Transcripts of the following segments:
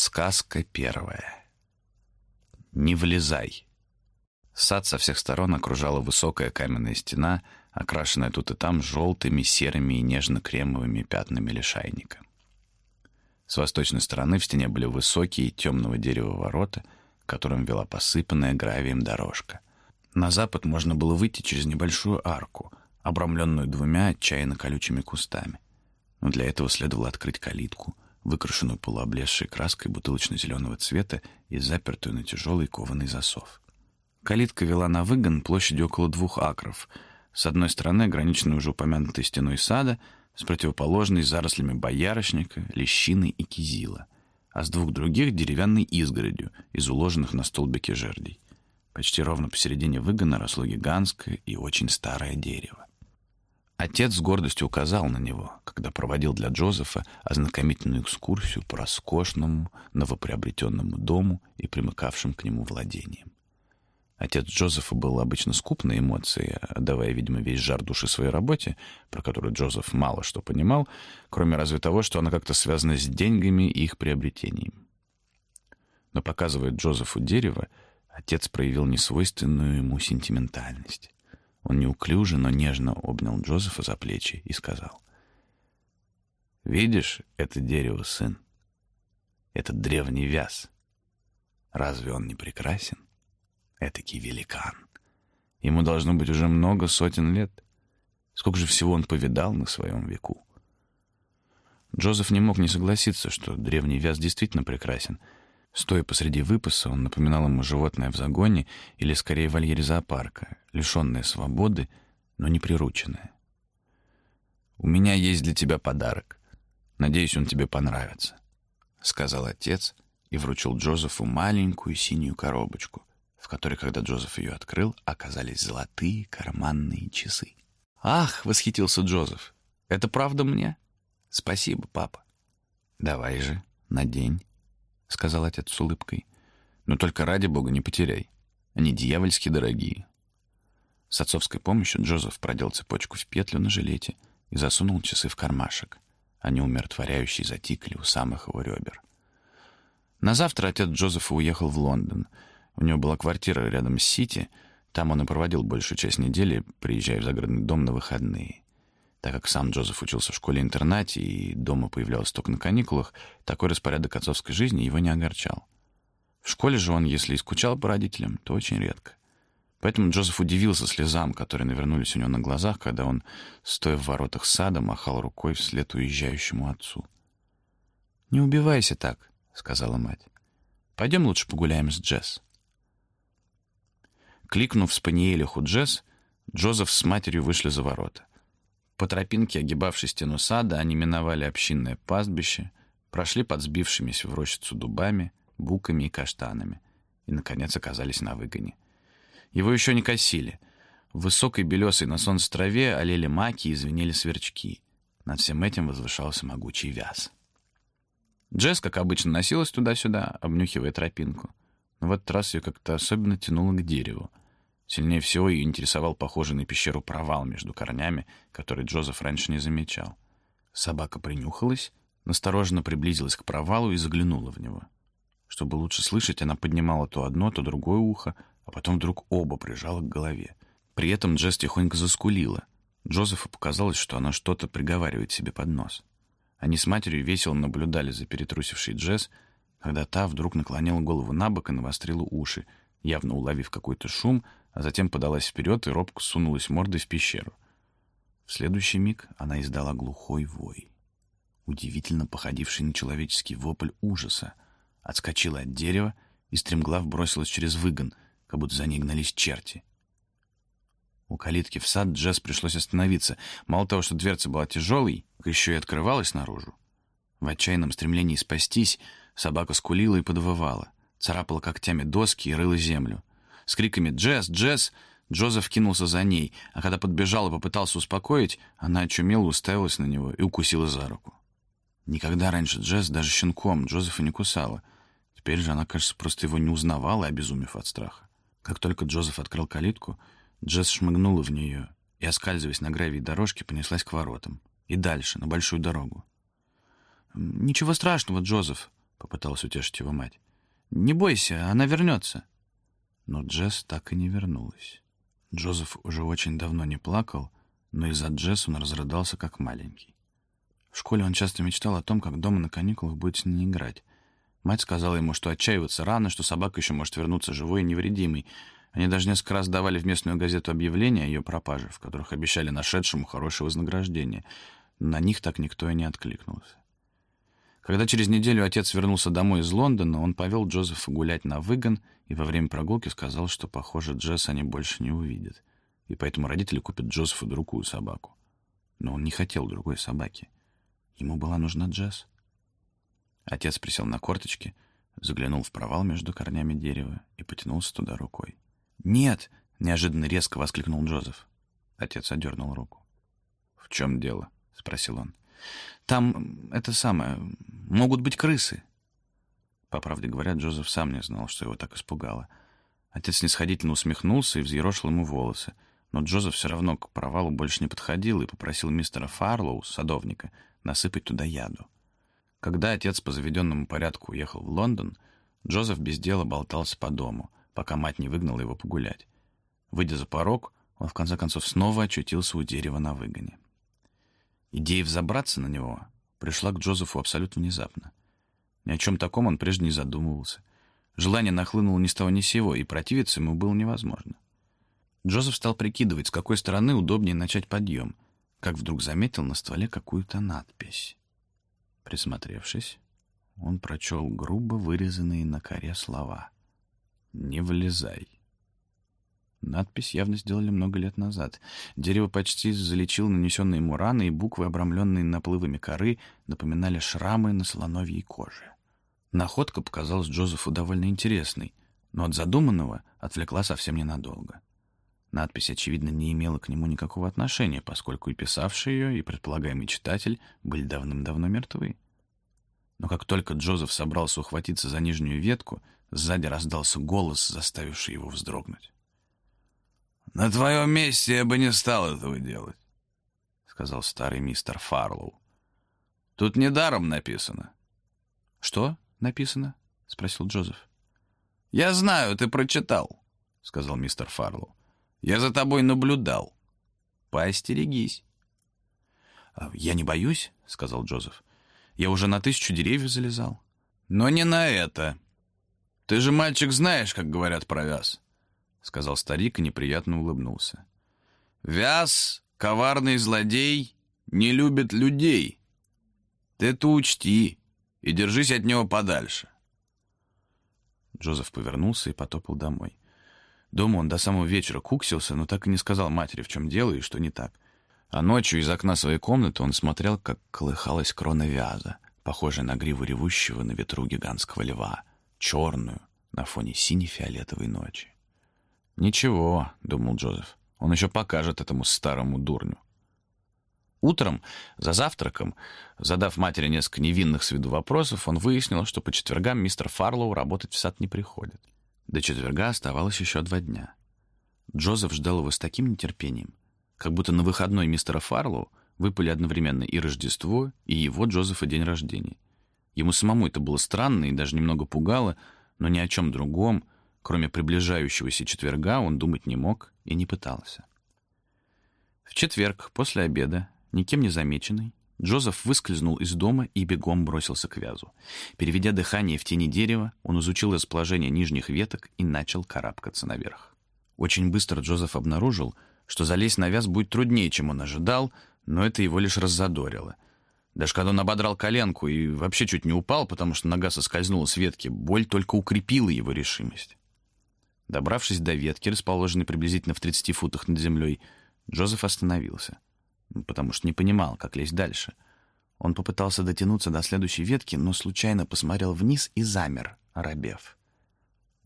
Сказка первая. Не влезай. Сад со всех сторон окружала высокая каменная стена, окрашенная тут и там желтыми, серыми и нежно-кремовыми пятнами лишайника. С восточной стороны в стене были высокие темного дерева ворота, которым вела посыпанная гравием дорожка. На запад можно было выйти через небольшую арку, обрамленную двумя отчаянно колючими кустами. Но для этого следовало открыть калитку — выкрашенную полуоблезшей краской бутылочно-зеленого цвета и запертую на тяжелый кованый засов. Калитка вела на выгон площадью около двух акров. С одной стороны ограниченной уже упомянутой стеной сада, с противоположной зарослями боярышника, лещины и кизила, а с двух других деревянной изгородью из уложенных на столбике жердей. Почти ровно посередине выгона росло гигантское и очень старое дерево. Отец с гордостью указал на него, когда проводил для Джозефа ознакомительную экскурсию по роскошному новоприобретенному дому и примыкавшим к нему владениям. Отец Джозефа был обычно скуп на эмоции, отдавая, видимо, весь жар души своей работе, про которую Джозеф мало что понимал, кроме разве того, что она как-то связана с деньгами и их приобретением. Но показывая Джозефу дерево, отец проявил несвойственную ему сентиментальность. Он неуклюже, но нежно обнял Джозефа за плечи и сказал. «Видишь это дерево, сын? Этот древний вяз. Разве он не прекрасен? Этакий великан. Ему должно быть уже много сотен лет. Сколько же всего он повидал на своем веку?» Джозеф не мог не согласиться, что древний вяз действительно прекрасен. Стоя посреди выпаса, он напоминал ему животное в загоне или, скорее, вольере зоопарка, лишенная свободы, но не прирученная. «У меня есть для тебя подарок. Надеюсь, он тебе понравится», — сказал отец и вручил Джозефу маленькую синюю коробочку, в которой, когда Джозеф ее открыл, оказались золотые карманные часы. «Ах!» — восхитился Джозеф. «Это правда мне?» «Спасибо, папа». «Давай же, надень», — сказал отец с улыбкой. «Но только ради бога не потеряй. Они дьявольски дорогие. С отцовской помощью Джозеф продел цепочку в петлю на жилете и засунул часы в кармашек. Они умиротворяющие затикли у самых его ребер. На завтра отец Джозефа уехал в Лондон. У него была квартира рядом с Сити. Там он и проводил большую часть недели, приезжая в загородный дом на выходные. Так как сам Джозеф учился в школе-интернате и дома появлялся только на каникулах, такой распорядок отцовской жизни его не огорчал. В школе же он, если и скучал по родителям, то очень редко. Поэтому Джозеф удивился слезам, которые навернулись у него на глазах, когда он, стоя в воротах сада, махал рукой вслед уезжающему отцу. «Не убивайся так», — сказала мать. «Пойдем лучше погуляем с Джесс». Кликнув спаниелиху Джесс, Джозеф с матерью вышли за ворота. По тропинке, огибавшей стену сада, они миновали общинное пастбище, прошли под сбившимися в рощицу дубами, буками и каштанами и, наконец, оказались на выгоне — его еще не косили. В высокой белесой на солнце траве олели маки и звенели сверчки. Над всем этим возвышался могучий вяз. Джесс, как обычно, носилась туда-сюда, обнюхивая тропинку. Но в этот раз ее как-то особенно тянуло к дереву. Сильнее всего ее интересовал похожий на пещеру провал между корнями, который Джозеф раньше не замечал. Собака принюхалась, настороженно приблизилась к провалу и заглянула в него. Чтобы лучше слышать, она поднимала то одно, то другое ухо, а потом вдруг оба прижала к голове. При этом Джесс тихонько заскулила. Джозефу показалось, что она что-то приговаривает себе под нос. Они с матерью весело наблюдали за перетрусившей Джесс, когда та вдруг наклонила голову на бок и навострила уши, явно уловив какой-то шум, а затем подалась вперед и робко сунулась мордой в пещеру. В следующий миг она издала глухой вой, удивительно походивший на человеческий вопль ужаса, отскочила от дерева и стремглав бросилась через выгон — как будто за ней гнались черти. У калитки в сад Джесс пришлось остановиться. Мало того, что дверца была тяжелой, еще и открывалась наружу. В отчаянном стремлении спастись собака скулила и подвывала, царапала когтями доски и рыла землю. С криками «Джесс! Джесс!» Джозеф кинулся за ней, а когда подбежал и попытался успокоить, она очумела, уставилась на него и укусила за руку. Никогда раньше Джесс даже щенком Джозефа не кусала. Теперь же она, кажется, просто его не узнавала, обезумев от страха. Как только Джозеф открыл калитку, Джесс шмыгнула в нее и, оскальзываясь на гравии дорожки, понеслась к воротам. И дальше, на большую дорогу. «Ничего страшного, Джозеф», — попыталась утешить его мать. «Не бойся, она вернется». Но Джесс так и не вернулась. Джозеф уже очень давно не плакал, но из-за Джесс он разрыдался как маленький. В школе он часто мечтал о том, как дома на каникулах будет с ней играть. Мать сказала ему, что отчаиваться рано, что собака еще может вернуться живой и невредимой. Они даже несколько раз давали в местную газету объявления о ее пропаже, в которых обещали нашедшему хорошее вознаграждение. На них так никто и не откликнулся. Когда через неделю отец вернулся домой из Лондона, он повел Джозефа гулять на выгон и во время прогулки сказал, что, похоже, Джесс они больше не увидят, и поэтому родители купят Джозефу другую собаку. Но он не хотел другой собаки. Ему была нужна Джесс. Отец присел на корточки, заглянул в провал между корнями дерева и потянулся туда рукой. «Нет!» — неожиданно резко воскликнул Джозеф. Отец одернул руку. «В чем дело?» — спросил он. «Там это самое... Могут быть крысы». По правде говоря, Джозеф сам не знал, что его так испугало. Отец снисходительно усмехнулся и взъерошил ему волосы. Но Джозеф все равно к провалу больше не подходил и попросил мистера Фарлоу, садовника, насыпать туда яду. Когда отец по заведенному порядку уехал в Лондон, Джозеф без дела болтался по дому, пока мать не выгнала его погулять. Выйдя за порог, он в конце концов снова очутился у дерева на выгоне. Идея взобраться на него пришла к Джозефу абсолютно внезапно. Ни о чем таком он прежде не задумывался. Желание нахлынуло ни с того ни с сего, и противиться ему было невозможно. Джозеф стал прикидывать, с какой стороны удобнее начать подъем, как вдруг заметил на стволе какую-то надпись. Присмотревшись, он прочел грубо вырезанные на коре слова «Не влезай». Надпись явно сделали много лет назад. Дерево почти залечило нанесенные ему раны, и буквы, обрамленные наплывами коры, напоминали шрамы на слоновьей коже. Находка показалась Джозефу довольно интересной, но от задуманного отвлекла совсем ненадолго. Надпись, очевидно, не имела к нему никакого отношения, поскольку и писавший ее, и предполагаемый читатель были давным-давно мертвы. Но как только Джозеф собрался ухватиться за нижнюю ветку, сзади раздался голос, заставивший его вздрогнуть. «На твоем месте я бы не стал этого делать», — сказал старый мистер Фарлоу. «Тут недаром написано». «Что написано?» — спросил Джозеф. «Я знаю, ты прочитал», — сказал мистер Фарлоу. «Я за тобой наблюдал. Поостерегись». «А «Я не боюсь», — сказал Джозеф. «Я уже на тысячу деревьев залезал». «Но не на это. Ты же, мальчик, знаешь, как говорят про вяз. — сказал старик и неприятно улыбнулся. «Вяз, коварный злодей, не любит людей. Ты это учти и держись от него подальше». Джозеф повернулся и потопал домой. Дома он до самого вечера куксился, но так и не сказал матери, в чем дело и что не так. А ночью из окна своей комнаты он смотрел, как колыхалась крона вяза, похожая на гриву ревущего на ветру гигантского льва, черную на фоне сине-фиолетовой ночи. «Ничего», — думал Джозеф, — «он еще покажет этому старому дурню». Утром, за завтраком, задав матери несколько невинных с виду вопросов, он выяснил, что по четвергам мистер Фарлоу работать в сад не приходит. До четверга оставалось еще два дня. Джозеф ждал его с таким нетерпением, как будто на выходной мистера Фарлоу выпали одновременно и Рождество, и его, Джозефа, день рождения. Ему самому это было странно и даже немного пугало, но ни о чем другом — Кроме приближающегося четверга он думать не мог и не пытался. В четверг, после обеда, никем не замеченный, Джозеф выскользнул из дома и бегом бросился к вязу. Переведя дыхание в тени дерева, он изучил расположение нижних веток и начал карабкаться наверх. Очень быстро Джозеф обнаружил, что залезть на вяз будет труднее, чем он ожидал, но это его лишь раззадорило. Даже когда он ободрал коленку и вообще чуть не упал, потому что нога соскользнула с ветки, боль только укрепила его решимость. Добравшись до ветки, расположенной приблизительно в 30 футах над землей, Джозеф остановился, потому что не понимал, как лезть дальше. Он попытался дотянуться до следующей ветки, но случайно посмотрел вниз и замер, оробев.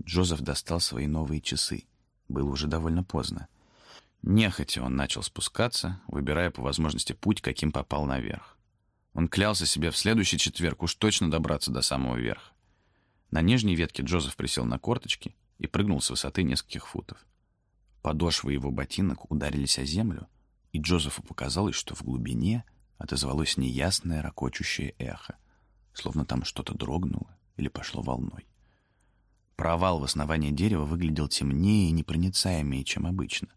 Джозеф достал свои новые часы. Было уже довольно поздно. Нехотя он начал спускаться, выбирая по возможности путь, каким попал наверх. Он клялся себе в следующий четверг уж точно добраться до самого верха. На нижней ветке Джозеф присел на корточки и прыгнул с высоты нескольких футов. Подошвы его ботинок ударились о землю, и Джозефу показалось, что в глубине отозвалось неясное ракочущее эхо, словно там что-то дрогнуло или пошло волной. Провал в основании дерева выглядел темнее и непроницаемее, чем обычно.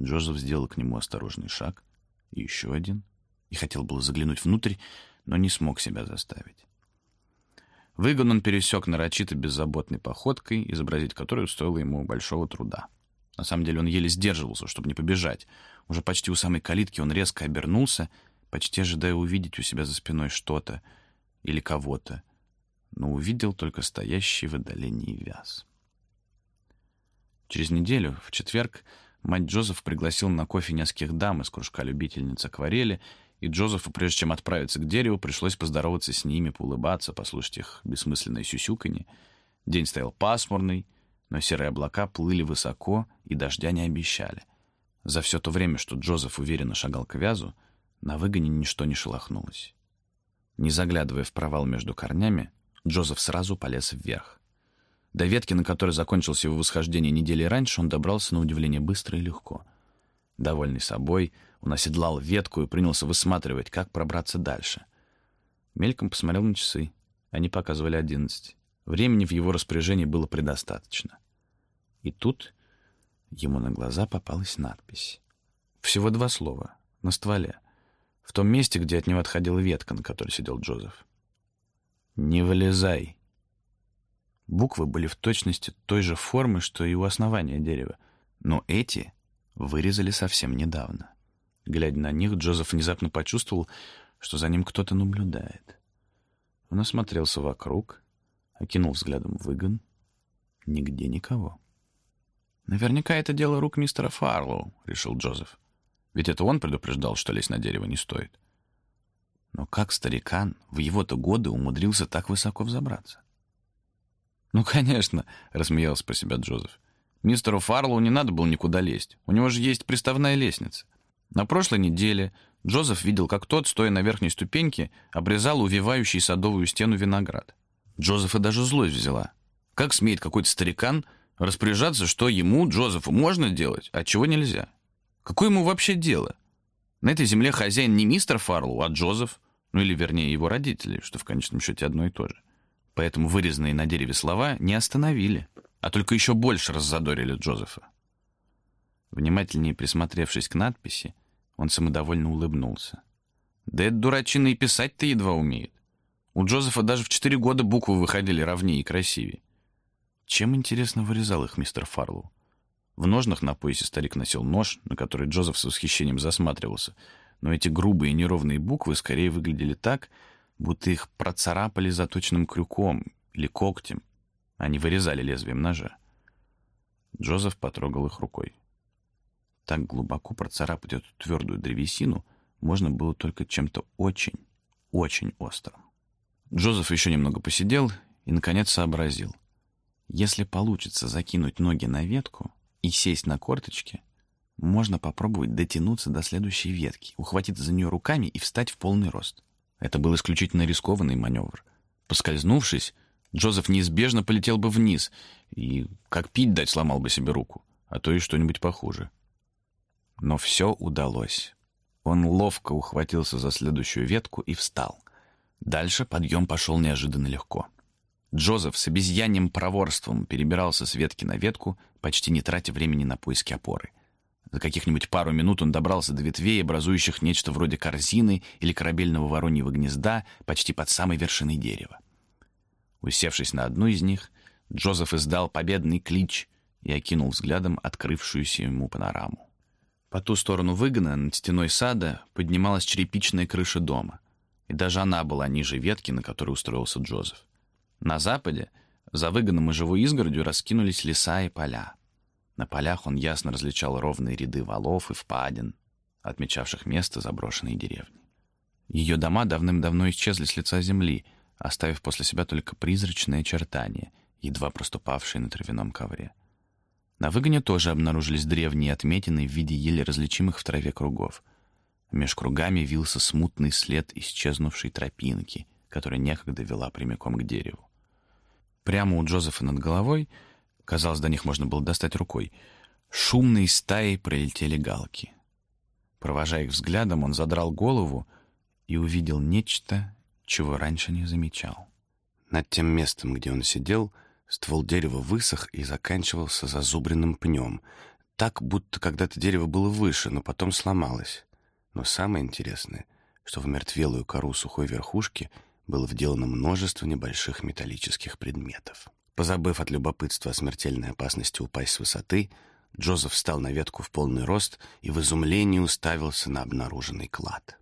Джозеф сделал к нему осторожный шаг, и еще один, и хотел было заглянуть внутрь, но не смог себя заставить. Выгон он пересек нарочито беззаботной походкой, изобразить которую стоило ему большого труда. На самом деле он еле сдерживался, чтобы не побежать. Уже почти у самой калитки он резко обернулся, почти ожидая увидеть у себя за спиной что-то или кого-то, но увидел только стоящий в отдалении вяз. Через неделю, в четверг, мать Джозеф пригласила на кофе нескольких дам из кружка любительниц акварели и Джозефу, прежде чем отправиться к дереву, пришлось поздороваться с ними, поулыбаться, послушать их бессмысленное сюсюканье. День стоял пасмурный, но серые облака плыли высоко и дождя не обещали. За все то время, что Джозеф уверенно шагал к вязу, на выгоне ничто не шелохнулось. Не заглядывая в провал между корнями, Джозеф сразу полез вверх. До ветки, на которой закончилось его восхождение недели раньше, он добрался на удивление быстро и легко. Довольный собой, он оседлал ветку и принялся высматривать, как пробраться дальше. Мельком посмотрел на часы. Они показывали одиннадцать. Времени в его распоряжении было предостаточно. И тут ему на глаза попалась надпись. Всего два слова. На стволе. В том месте, где от него отходила ветка, на которой сидел Джозеф. «Не вылезай!» Буквы были в точности той же формы, что и у основания дерева, но эти вырезали совсем недавно. Глядя на них, Джозеф внезапно почувствовал, что за ним кто-то наблюдает. Он осмотрелся вокруг, окинул взглядом выгон. Нигде никого. «Наверняка это дело рук мистера Фарлоу», — решил Джозеф. «Ведь это он предупреждал, что лезть на дерево не стоит». Но как старикан в его-то годы умудрился так высоко взобраться? «Ну, конечно», — рассмеялся по себя Джозеф. «Мистеру Фарлоу не надо было никуда лезть. У него же есть приставная лестница. На прошлой неделе Джозеф видел, как тот, стоя на верхней ступеньке, обрезал увивающий садовую стену виноград. Джозефа даже злость взяла. Как смеет какой-то старикан распоряжаться, что ему, Джозефу, можно делать, а чего нельзя? Какое ему вообще дело? На этой земле хозяин не мистер Фарлоу, а Джозеф, ну или вернее его родители, что в конечном счете одно и то же. Поэтому вырезанные на дереве слова не остановили, а только еще больше раззадорили Джозефа. Внимательнее присмотревшись к надписи, он самодовольно улыбнулся. Да это дурачина и писать-то едва умеет. У Джозефа даже в четыре года буквы выходили ровнее и красивее. Чем, интересно, вырезал их мистер Фарлоу? В ножнах на поясе старик носил нож, на который Джозеф с восхищением засматривался, но эти грубые неровные буквы скорее выглядели так, будто их процарапали заточенным крюком или когтем, а не вырезали лезвием ножа. Джозеф потрогал их рукой. Так глубоко процарапать эту твердую древесину можно было только чем-то очень, очень острым. Джозеф еще немного посидел и, наконец, сообразил. Если получится закинуть ноги на ветку и сесть на корточки, можно попробовать дотянуться до следующей ветки, ухватиться за нее руками и встать в полный рост. Это был исключительно рискованный маневр. Поскользнувшись, Джозеф неизбежно полетел бы вниз и, как пить дать, сломал бы себе руку, а то и что-нибудь похуже. Но все удалось. Он ловко ухватился за следующую ветку и встал. Дальше подъем пошел неожиданно легко. Джозеф с обезьяньим проворством перебирался с ветки на ветку, почти не тратя времени на поиски опоры. За каких-нибудь пару минут он добрался до ветвей, образующих нечто вроде корзины или корабельного вороньего гнезда почти под самой вершиной дерева. Усевшись на одну из них, Джозеф издал победный клич и окинул взглядом открывшуюся ему панораму. По ту сторону выгона, над стеной сада, поднималась черепичная крыша дома. И даже она была ниже ветки, на которой устроился Джозеф. На западе, за выгоном и живой изгородью, раскинулись леса и поля. На полях он ясно различал ровные ряды валов и впадин, отмечавших место заброшенной деревни. Ее дома давным-давно исчезли с лица земли, оставив после себя только призрачные очертания, едва проступавшие на травяном ковре. На выгоне тоже обнаружились древние отметины в виде еле различимых в траве кругов. Меж кругами вился смутный след исчезнувшей тропинки, которая некогда вела прямиком к дереву. Прямо у Джозефа над головой, казалось, до них можно было достать рукой, шумные стаи пролетели галки. Провожая их взглядом, он задрал голову и увидел нечто, чего раньше не замечал. Над тем местом, где он сидел, ствол дерева высох и заканчивался зазубренным пнем, так, будто когда-то дерево было выше, но потом сломалось. Но самое интересное, что в мертвелую кору сухой верхушки было вделано множество небольших металлических предметов. Позабыв от любопытства о смертельной опасности упасть с высоты, Джозеф встал на ветку в полный рост и в изумлении уставился на обнаруженный клад.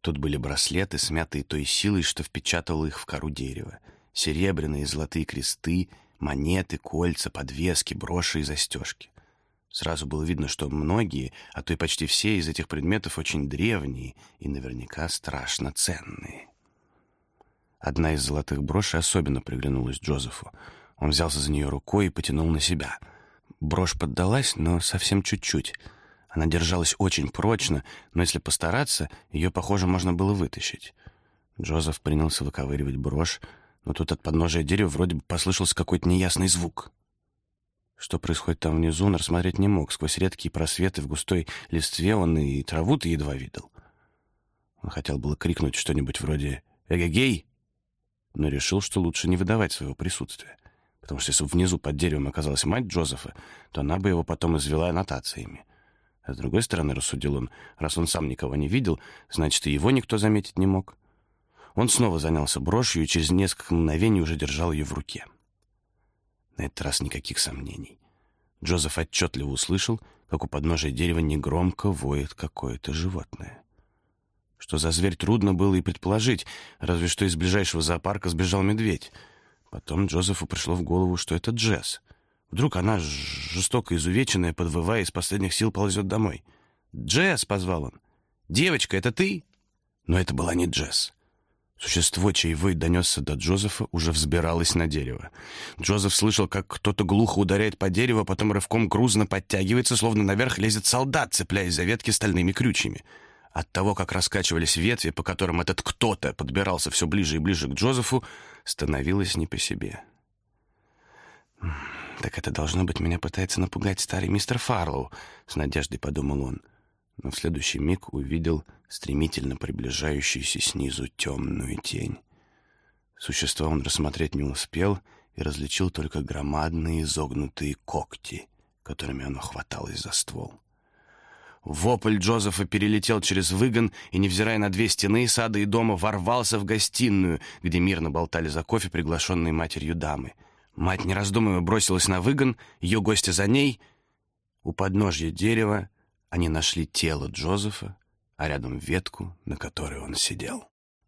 Тут были браслеты, смятые той силой, что впечатывал их в кору дерева, серебряные и золотые кресты, монеты, кольца, подвески, броши и застежки. Сразу было видно, что многие, а то и почти все из этих предметов очень древние и наверняка страшно ценные. Одна из золотых брошей особенно приглянулась Джозефу. Он взялся за нее рукой и потянул на себя. Брошь поддалась, но совсем чуть-чуть. Она держалась очень прочно, но если постараться, ее, похоже, можно было вытащить. Джозеф принялся выковыривать брошь, но тут от подножия дерева вроде бы послышался какой-то неясный звук. Что происходит там внизу, он рассмотреть не мог. Сквозь редкие просветы в густой листве он и траву-то едва видел. Он хотел было крикнуть что-нибудь вроде «Эгегей!», но решил, что лучше не выдавать своего присутствия. Потому что если внизу под деревом оказалась мать Джозефа, то она бы его потом извела аннотациями. А с другой стороны, рассудил он, раз он сам никого не видел, значит, и его никто заметить не мог. Он снова занялся брошью и через несколько мгновений уже держал ее в руке. На этот раз никаких сомнений. Джозеф отчетливо услышал, как у подножия дерева негромко воет какое-то животное. Что за зверь трудно было и предположить, разве что из ближайшего зоопарка сбежал медведь. Потом Джозефу пришло в голову, что это Джесс. Вдруг она, жестоко изувеченная, подвывая, из последних сил ползет домой. «Джесс!» — позвал он. «Девочка, это ты?» Но это была не Джесс. Существо, чей вой донесся до Джозефа, уже взбиралось на дерево. Джозеф слышал, как кто-то глухо ударяет по дереву, а потом рывком грузно подтягивается, словно наверх лезет солдат, цепляясь за ветки стальными крючьями. От того, как раскачивались ветви, по которым этот кто-то подбирался все ближе и ближе к Джозефу, становилось не по себе. «Так это, должно быть, меня пытается напугать старый мистер Фарлоу», — с надеждой подумал он но в следующий миг увидел стремительно приближающуюся снизу темную тень. Существо он рассмотреть не успел и различил только громадные изогнутые когти, которыми оно хваталось за ствол. Вопль Джозефа перелетел через выгон и, невзирая на две стены сада и дома, ворвался в гостиную, где мирно болтали за кофе приглашенные матерью дамы. Мать, не раздумывая, бросилась на выгон, ее гости за ней. У подножья дерева они нашли тело Джозефа, а рядом ветку, на которой он сидел.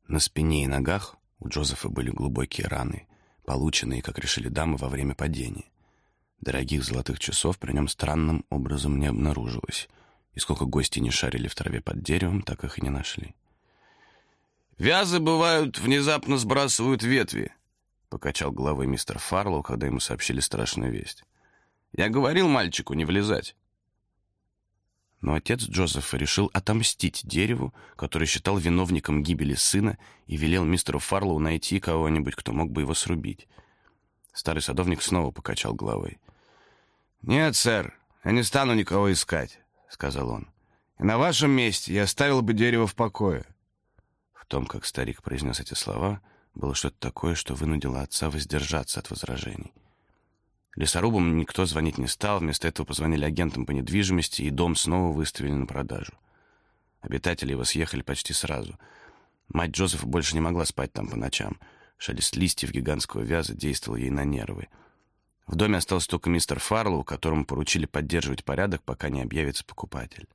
На спине и ногах у Джозефа были глубокие раны, полученные, как решили дамы, во время падения. Дорогих золотых часов при нем странным образом не обнаружилось, и сколько гости не шарили в траве под деревом, так их и не нашли. «Вязы, бывают, внезапно сбрасывают ветви», — покачал головой мистер Фарлоу, когда ему сообщили страшную весть. «Я говорил мальчику не влезать». Но отец Джозефа решил отомстить дереву, который считал виновником гибели сына, и велел мистеру Фарлоу найти кого-нибудь, кто мог бы его срубить. Старый садовник снова покачал головой. «Нет, сэр, я не стану никого искать», — сказал он. «И на вашем месте я оставил бы дерево в покое». В том, как старик произнес эти слова, было что-то такое, что вынудило отца воздержаться от возражений. Лесорубам никто звонить не стал, вместо этого позвонили агентам по недвижимости, и дом снова выставили на продажу. Обитатели его съехали почти сразу. Мать Джозефа больше не могла спать там по ночам. Шелест листьев гигантского вяза действовал ей на нервы. В доме остался только мистер Фарлоу, которому поручили поддерживать порядок, пока не объявится покупатель.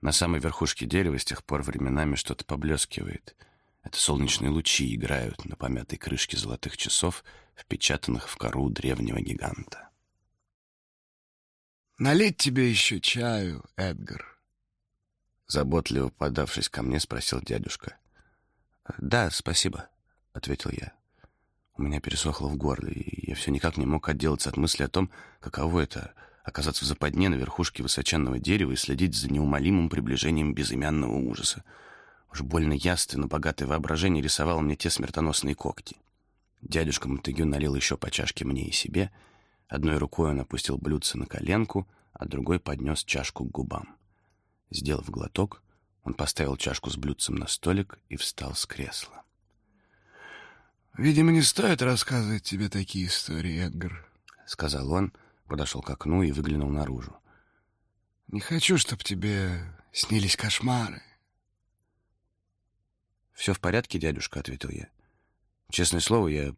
На самой верхушке дерева с тех пор временами что-то поблескивает — это солнечные лучи играют на помятой крышке золотых часов, впечатанных в кору древнего гиганта. «Налить тебе еще чаю, Эдгар?» Заботливо подавшись ко мне, спросил дядюшка. «Да, спасибо», — ответил я. У меня пересохло в горле, и я все никак не мог отделаться от мысли о том, каково это — оказаться в западне на верхушке высоченного дерева и следить за неумолимым приближением безымянного ужаса — Уж больно ясно, богатое воображение рисовало мне те смертоносные когти. Дядюшка Монтегю налил еще по чашке мне и себе. Одной рукой он опустил блюдце на коленку, а другой поднес чашку к губам. Сделав глоток, он поставил чашку с блюдцем на столик и встал с кресла. Видимо, не стоит рассказывать тебе такие истории, Эдгар. — сказал он, подошел к окну и выглянул наружу. Не хочу, чтобы тебе снились кошмары. «Все в порядке, дядюшка», — ответил я. Честное слово, я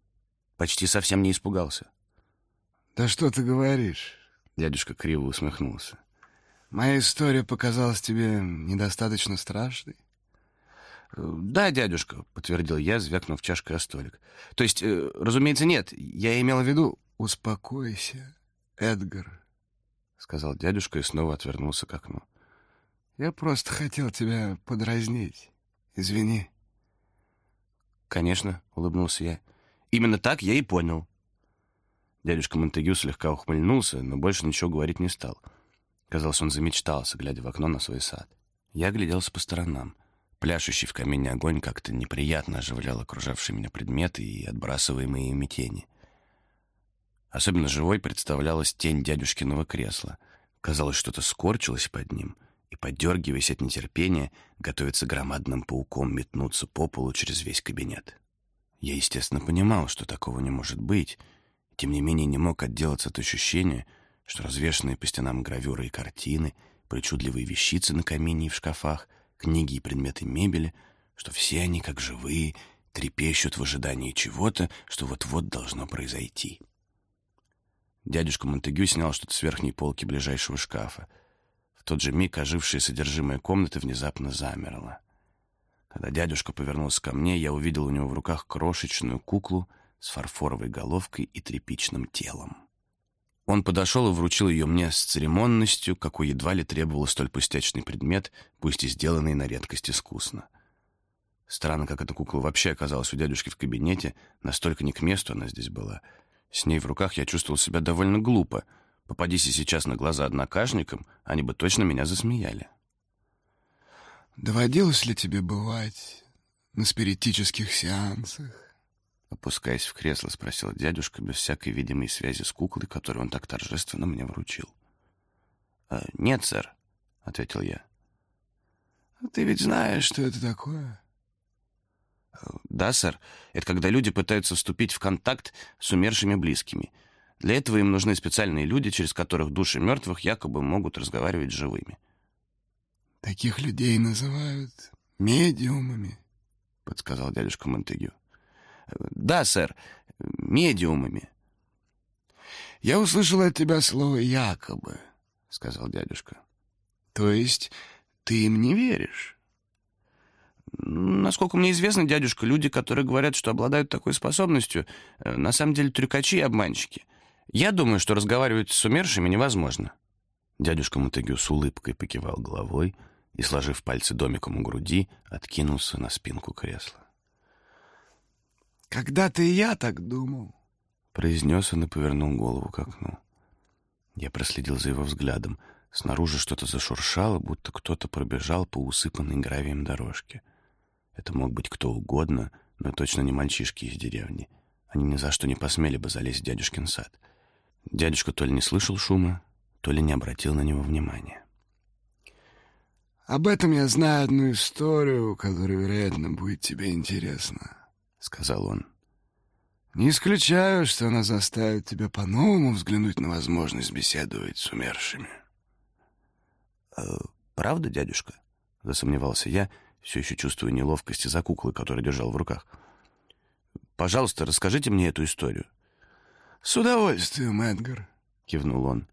почти совсем не испугался. Да что ты говоришь? Дядюшка криво усмехнулся. Моя история показалась тебе недостаточно страшной? «Да, дядюшка», — подтвердил я, звякнув чашкой о столик. «То есть, э, разумеется, нет. Я имел в виду...» «Успокойся, Эдгар», — сказал дядюшка и снова отвернулся к окну. «Я просто хотел тебя подразнить. Извини». «Конечно», — улыбнулся я. «Именно так я и понял». Дядюшка Монтегю слегка ухмыльнулся, но больше ничего говорить не стал. Казалось, он замечтался, глядя в окно на свой сад. Я гляделся по сторонам. Пляшущий в камине огонь как-то неприятно оживлял окружавшие меня предметы и отбрасываемые ими тени. Особенно живой представлялась тень дядюшкиного кресла. Казалось, что-то скорчилось под ним, и, подергиваясь от нетерпения, готовится громадным пауком метнуться по полу через весь кабинет. Я, естественно, понимал, что такого не может быть, тем не менее не мог отделаться от ощущения, что развешанные по стенам гравюры и картины, причудливые вещицы на камине и в шкафах, книги и предметы мебели, что все они, как живые, трепещут в ожидании чего-то, что вот-вот должно произойти. Дядюшка Монтегю снял что-то с верхней полки ближайшего шкафа. В тот же миг ожившее содержимое комнаты внезапно замерло. Когда дядюшка повернулся ко мне, я увидел у него в руках крошечную куклу с фарфоровой головкой и тряпичным телом. Он подошел и вручил ее мне с церемонностью, какой едва ли требовал столь пустячный предмет, пусть и сделанный на редкость искусно. Странно, как эта кукла вообще оказалась у дядюшки в кабинете, настолько не к месту она здесь была — с ней в руках я чувствовал себя довольно глупо. Попадись я сейчас на глаза однокашникам, они бы точно меня засмеяли. «Доводилось ли тебе бывать на спиритических сеансах?» Опускаясь в кресло, спросил дядюшка без всякой видимой связи с куклой, которую он так торжественно мне вручил. «Э, «Нет, сэр», — ответил я. «А «Ты ведь знаешь, что это такое?» Да, сэр. Это когда люди пытаются вступить в контакт с умершими близкими. Для этого им нужны специальные люди, через которых души мертвых якобы могут разговаривать с живыми. Таких людей называют медиумами, подсказал дядюшка Монтегю. Да, сэр, медиумами. Я услышал от тебя слово якобы, сказал дядюшка. То есть ты им не веришь? Насколько мне известно, дядюшка, люди, которые говорят, что обладают такой способностью, э, на самом деле трюкачи и обманщики. Я думаю, что разговаривать с умершими невозможно. Дядюшка Монтегю с улыбкой покивал головой и, сложив пальцы домиком у груди, откинулся на спинку кресла. «Когда-то и я так думал», — произнес он и повернул голову к окну. Я проследил за его взглядом. Снаружи что-то зашуршало, будто кто-то пробежал по усыпанной гравием дорожке. — это мог быть кто угодно, но точно не мальчишки из деревни. Они ни за что не посмели бы залезть в дядюшкин сад. Дядюшка то ли не слышал шума, то ли не обратил на него внимания. «Об этом я знаю одну историю, которая, вероятно, будет тебе интересна», — сказал он. «Не исключаю, что она заставит тебя по-новому взглянуть на возможность беседовать с умершими». «Э, «Правда, дядюшка?» — засомневался я, — все еще чувствуя неловкость из-за куклы, которую держал в руках. «Пожалуйста, расскажите мне эту историю». «С удовольствием, Эдгар», — кивнул он.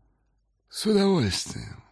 «С удовольствием».